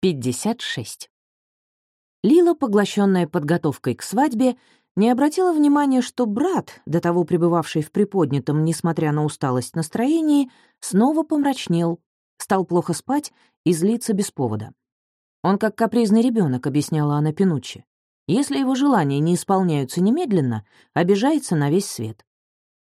56. Лила, поглощенная подготовкой к свадьбе, не обратила внимания, что брат, до того пребывавший в приподнятом, несмотря на усталость настроении, снова помрачнел, стал плохо спать и злиться без повода. Он как капризный ребенок, объясняла она Пинуччи. Если его желания не исполняются немедленно, обижается на весь свет.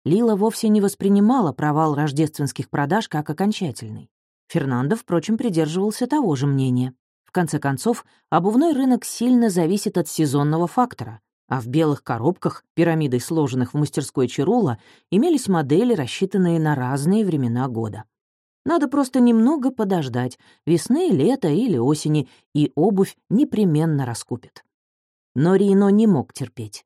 Лила вовсе не воспринимала провал рождественских продаж как окончательный. Фернандо, впрочем, придерживался того же мнения. В конце концов, обувной рынок сильно зависит от сезонного фактора, а в белых коробках, пирамидой сложенных в мастерской Чирула, имелись модели, рассчитанные на разные времена года. Надо просто немного подождать, весны, лета или осени, и обувь непременно раскупит. Но Рино не мог терпеть.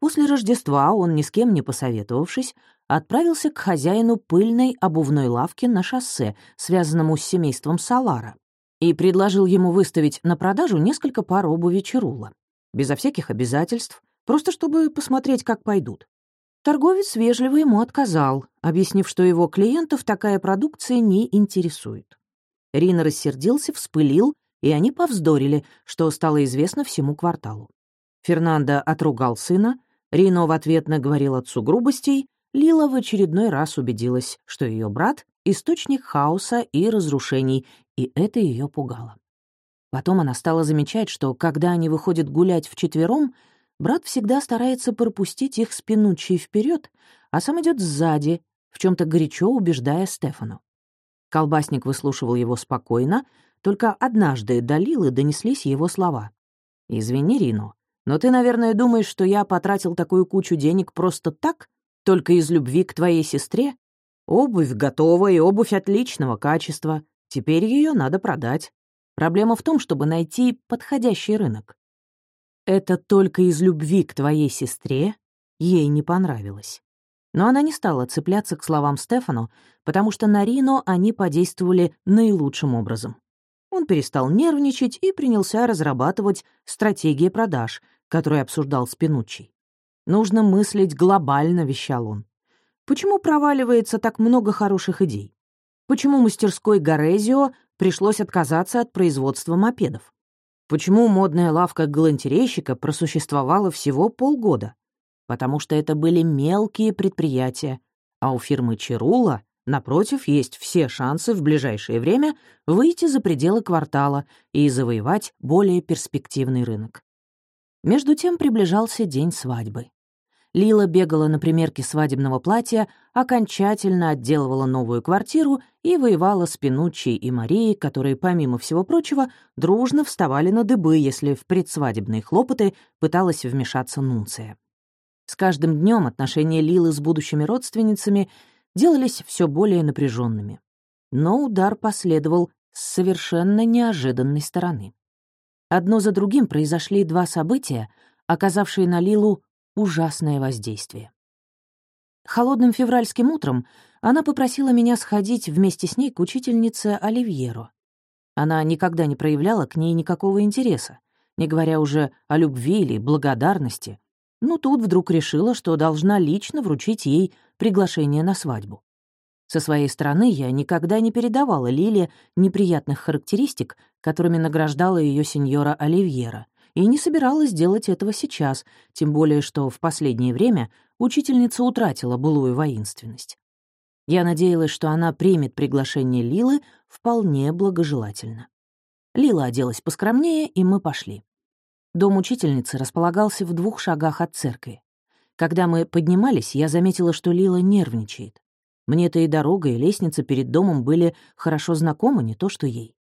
После Рождества он, ни с кем не посоветовавшись, отправился к хозяину пыльной обувной лавки на шоссе, связанному с семейством Салара, и предложил ему выставить на продажу несколько пар обуви Чарула, безо всяких обязательств, просто чтобы посмотреть, как пойдут. Торговец вежливо ему отказал, объяснив, что его клиентов такая продукция не интересует. Рина рассердился, вспылил, и они повздорили, что стало известно всему кварталу. Фернандо отругал сына, Рино в ответ наговорил отцу грубостей, Лила в очередной раз убедилась, что ее брат — источник хаоса и разрушений, и это ее пугало. Потом она стала замечать, что, когда они выходят гулять вчетвером, брат всегда старается пропустить их спинучей вперед, а сам идет сзади, в чем то горячо убеждая Стефану. Колбасник выслушивал его спокойно, только однажды до Лилы донеслись его слова. «Извини, Рино, но ты, наверное, думаешь, что я потратил такую кучу денег просто так, только из любви к твоей сестре? Обувь готова, и обувь отличного качества. Теперь ее надо продать. Проблема в том, чтобы найти подходящий рынок. Это только из любви к твоей сестре ей не понравилось. Но она не стала цепляться к словам Стефану, потому что на Рино они подействовали наилучшим образом. Он перестал нервничать и принялся разрабатывать стратегии продаж, который обсуждал с Пинуччи. «Нужно мыслить глобально», — вещал он. «Почему проваливается так много хороших идей? Почему мастерской Горезио пришлось отказаться от производства мопедов? Почему модная лавка галантерейщика просуществовала всего полгода? Потому что это были мелкие предприятия, а у фирмы Чирула, напротив, есть все шансы в ближайшее время выйти за пределы квартала и завоевать более перспективный рынок. Между тем приближался день свадьбы. Лила бегала на примерке свадебного платья, окончательно отделывала новую квартиру и воевала с Пинуччи и Марией, которые, помимо всего прочего, дружно вставали на дыбы, если в предсвадебные хлопоты пыталась вмешаться Нунция. С каждым днем отношения Лилы с будущими родственницами делались все более напряженными. Но удар последовал с совершенно неожиданной стороны. Одно за другим произошли два события, оказавшие на Лилу ужасное воздействие. Холодным февральским утром она попросила меня сходить вместе с ней к учительнице Оливьеро. Она никогда не проявляла к ней никакого интереса, не говоря уже о любви или благодарности, но тут вдруг решила, что должна лично вручить ей приглашение на свадьбу. Со своей стороны я никогда не передавала Лиле неприятных характеристик, которыми награждала ее сеньора Оливьера, и не собиралась делать этого сейчас, тем более что в последнее время учительница утратила былую воинственность. Я надеялась, что она примет приглашение Лилы вполне благожелательно. Лила оделась поскромнее, и мы пошли. Дом учительницы располагался в двух шагах от церкви. Когда мы поднимались, я заметила, что Лила нервничает. Мне-то и дорога, и лестница перед домом были хорошо знакомы, не то что ей.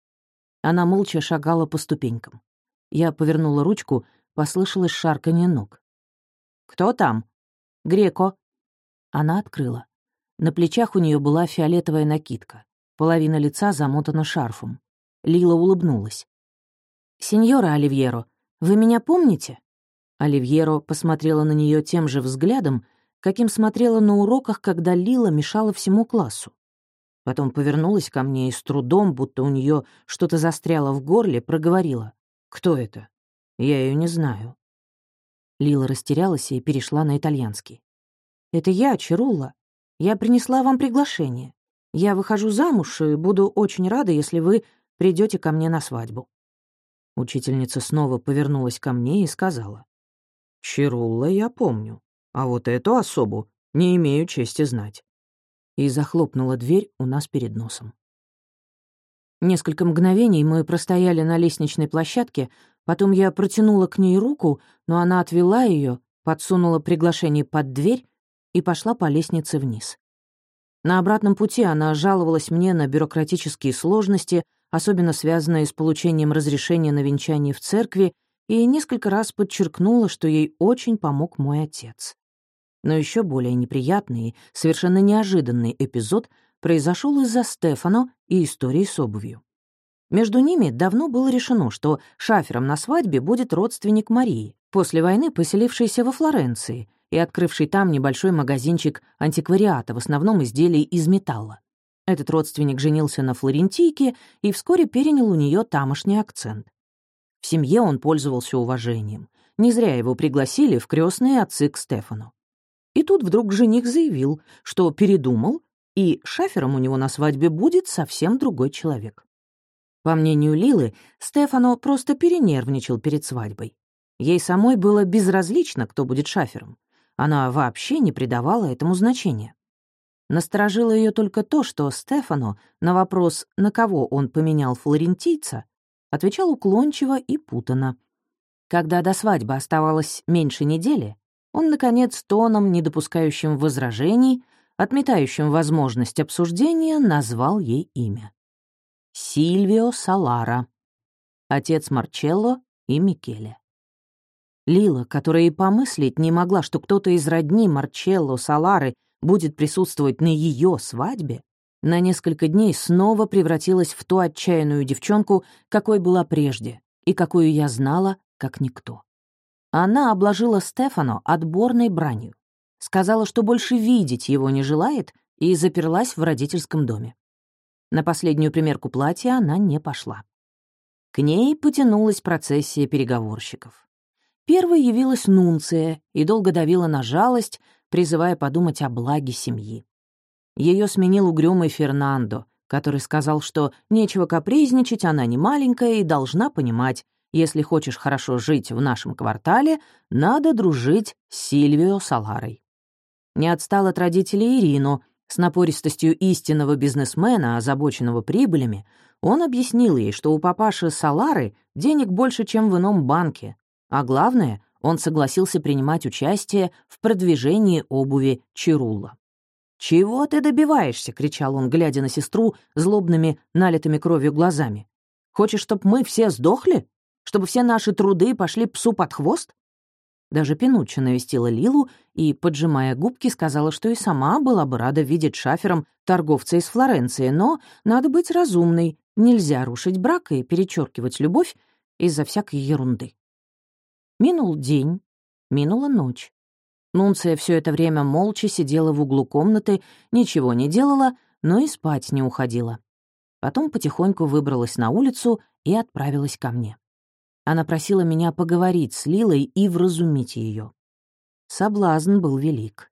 Она молча шагала по ступенькам. Я повернула ручку, послышалось шарканье ног. «Кто там?» «Греко». Она открыла. На плечах у нее была фиолетовая накидка. Половина лица замотана шарфом. Лила улыбнулась. «Сеньора Оливьеро, вы меня помните?» Оливьеро посмотрела на нее тем же взглядом, каким смотрела на уроках, когда Лила мешала всему классу. Потом повернулась ко мне и с трудом, будто у нее что-то застряло в горле, проговорила. «Кто это? Я ее не знаю». Лила растерялась и перешла на итальянский. «Это я, Чарула. Я принесла вам приглашение. Я выхожу замуж и буду очень рада, если вы придете ко мне на свадьбу». Учительница снова повернулась ко мне и сказала. «Чирулла я помню, а вот эту особу не имею чести знать». И захлопнула дверь у нас перед носом. Несколько мгновений мы простояли на лестничной площадке, потом я протянула к ней руку, но она отвела ее, подсунула приглашение под дверь и пошла по лестнице вниз. На обратном пути она жаловалась мне на бюрократические сложности, особенно связанные с получением разрешения на венчание в церкви, и несколько раз подчеркнула, что ей очень помог мой отец. Но еще более неприятный, совершенно неожиданный эпизод произошел из-за Стефано и истории с обувью. Между ними давно было решено, что шафером на свадьбе будет родственник Марии, после войны поселившийся во Флоренции и открывший там небольшой магазинчик антиквариата, в основном изделий из металла. Этот родственник женился на флорентийке и вскоре перенял у нее тамошний акцент. В семье он пользовался уважением. Не зря его пригласили в крестные отцы к Стефану. И тут вдруг жених заявил, что передумал, и шафером у него на свадьбе будет совсем другой человек. По мнению Лилы, Стефано просто перенервничал перед свадьбой. Ей самой было безразлично, кто будет шафером. Она вообще не придавала этому значения. Насторожило ее только то, что Стефано на вопрос, на кого он поменял флорентийца, отвечал уклончиво и путано. Когда до свадьбы оставалось меньше недели, он, наконец, тоном, не допускающим возражений, отметающим возможность обсуждения, назвал ей имя. Сильвио Салара, отец Марчелло и Микеле. Лила, которая и помыслить не могла, что кто-то из родни Марчелло Салары будет присутствовать на ее свадьбе, на несколько дней снова превратилась в ту отчаянную девчонку, какой была прежде, и какую я знала, как никто. Она обложила Стефано отборной бранью, сказала, что больше видеть его не желает, и заперлась в родительском доме. На последнюю примерку платья она не пошла. К ней потянулась процессия переговорщиков. Первой явилась Нунция и долго давила на жалость, призывая подумать о благе семьи. Ее сменил угрюмый Фернандо, который сказал, что нечего капризничать, она не маленькая и должна понимать, если хочешь хорошо жить в нашем квартале, надо дружить с Сильвио Саларой. Не отстал от родителей Ирину. С напористостью истинного бизнесмена, озабоченного прибылями, он объяснил ей, что у папаши Салары денег больше, чем в ином банке, а главное, он согласился принимать участие в продвижении обуви Чирулла. «Чего ты добиваешься?» — кричал он, глядя на сестру злобными, налитыми кровью глазами. «Хочешь, чтобы мы все сдохли? Чтобы все наши труды пошли псу под хвост?» Даже Пинучча навестила Лилу и, поджимая губки, сказала, что и сама была бы рада видеть шафером торговца из Флоренции, но надо быть разумной, нельзя рушить брак и перечеркивать любовь из-за всякой ерунды. Минул день, минула ночь. Нунция все это время молча сидела в углу комнаты, ничего не делала, но и спать не уходила. Потом потихоньку выбралась на улицу и отправилась ко мне. Она просила меня поговорить с Лилой и вразумить ее. Соблазн был велик.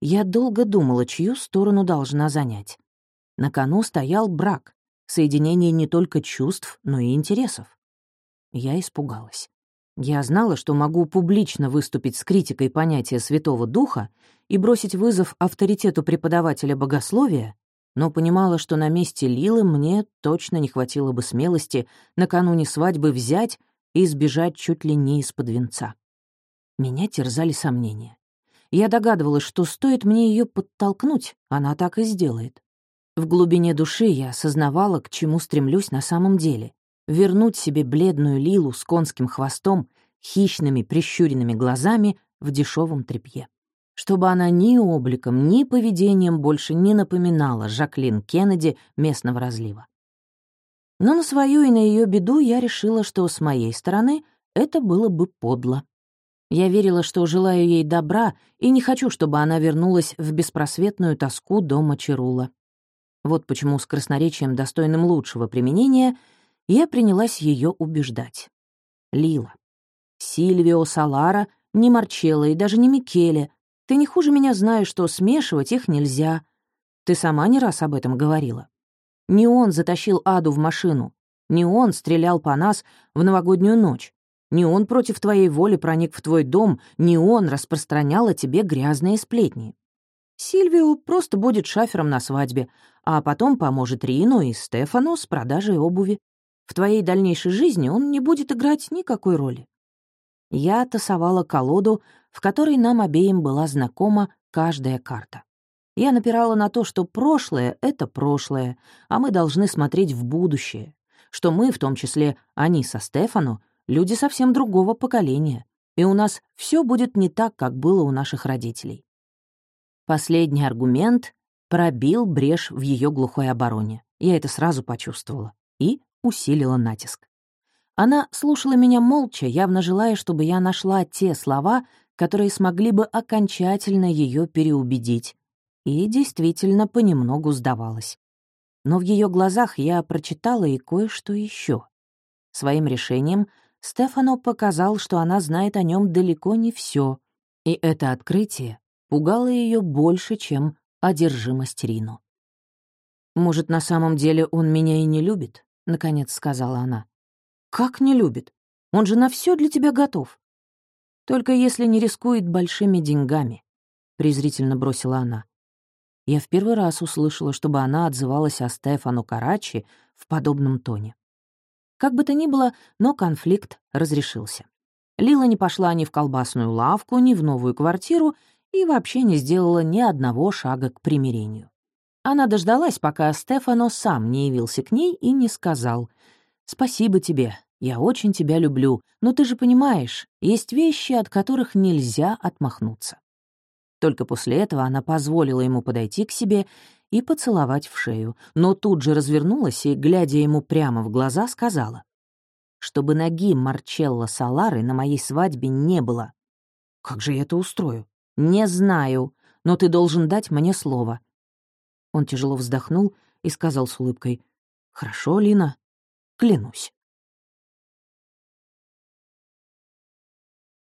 Я долго думала, чью сторону должна занять. На кону стоял брак, соединение не только чувств, но и интересов. Я испугалась. Я знала, что могу публично выступить с критикой понятия Святого Духа и бросить вызов авторитету преподавателя богословия, но понимала, что на месте Лилы мне точно не хватило бы смелости накануне свадьбы взять и сбежать чуть ли не из-под венца. Меня терзали сомнения. Я догадывалась, что стоит мне ее подтолкнуть, она так и сделает. В глубине души я осознавала, к чему стремлюсь на самом деле вернуть себе бледную Лилу с конским хвостом, хищными прищуренными глазами в дешевом тряпье. Чтобы она ни обликом, ни поведением больше не напоминала Жаклин Кеннеди местного разлива. Но на свою и на ее беду я решила, что с моей стороны это было бы подло. Я верила, что желаю ей добра и не хочу, чтобы она вернулась в беспросветную тоску дома Чарула. Вот почему с красноречием, достойным лучшего применения, я принялась ее убеждать. Лила. Сильвио Салара, не Марчелло и даже не Микеле. Ты не хуже меня знаешь, что смешивать их нельзя. Ты сама не раз об этом говорила. Не он затащил Аду в машину. Не он стрелял по нас в новогоднюю ночь. Не он против твоей воли проник в твой дом, не он распространял о тебе грязные сплетни. Сильвио просто будет шафером на свадьбе, а потом поможет Рину и Стефану с продажей обуви. В твоей дальнейшей жизни он не будет играть никакой роли. Я тасовала колоду, в которой нам обеим была знакома каждая карта. Я напирала на то, что прошлое — это прошлое, а мы должны смотреть в будущее, что мы, в том числе они со Стефану, люди совсем другого поколения, и у нас все будет не так, как было у наших родителей. Последний аргумент пробил брешь в ее глухой обороне. Я это сразу почувствовала и усилила натиск. Она слушала меня молча, явно желая, чтобы я нашла те слова, которые смогли бы окончательно ее переубедить, и действительно понемногу сдавалась. Но в ее глазах я прочитала и кое-что еще. Своим решением Стефано показал, что она знает о нем далеко не все, и это открытие пугало ее больше, чем одержимость Рину. «Может, на самом деле он меня и не любит?» — наконец сказала она. «Как не любит? Он же на все для тебя готов». «Только если не рискует большими деньгами», — презрительно бросила она. Я в первый раз услышала, чтобы она отзывалась о Стефану Карачи в подобном тоне. Как бы то ни было, но конфликт разрешился. Лила не пошла ни в колбасную лавку, ни в новую квартиру и вообще не сделала ни одного шага к примирению. Она дождалась, пока Стефано сам не явился к ней и не сказал «Спасибо тебе, я очень тебя люблю, но ты же понимаешь, есть вещи, от которых нельзя отмахнуться». Только после этого она позволила ему подойти к себе и поцеловать в шею, но тут же развернулась и, глядя ему прямо в глаза, сказала, «Чтобы ноги Марчелло Салары на моей свадьбе не было». «Как же я это устрою?» «Не знаю, но ты должен дать мне слово». Он тяжело вздохнул и сказал с улыбкой, «Хорошо, Лина, клянусь».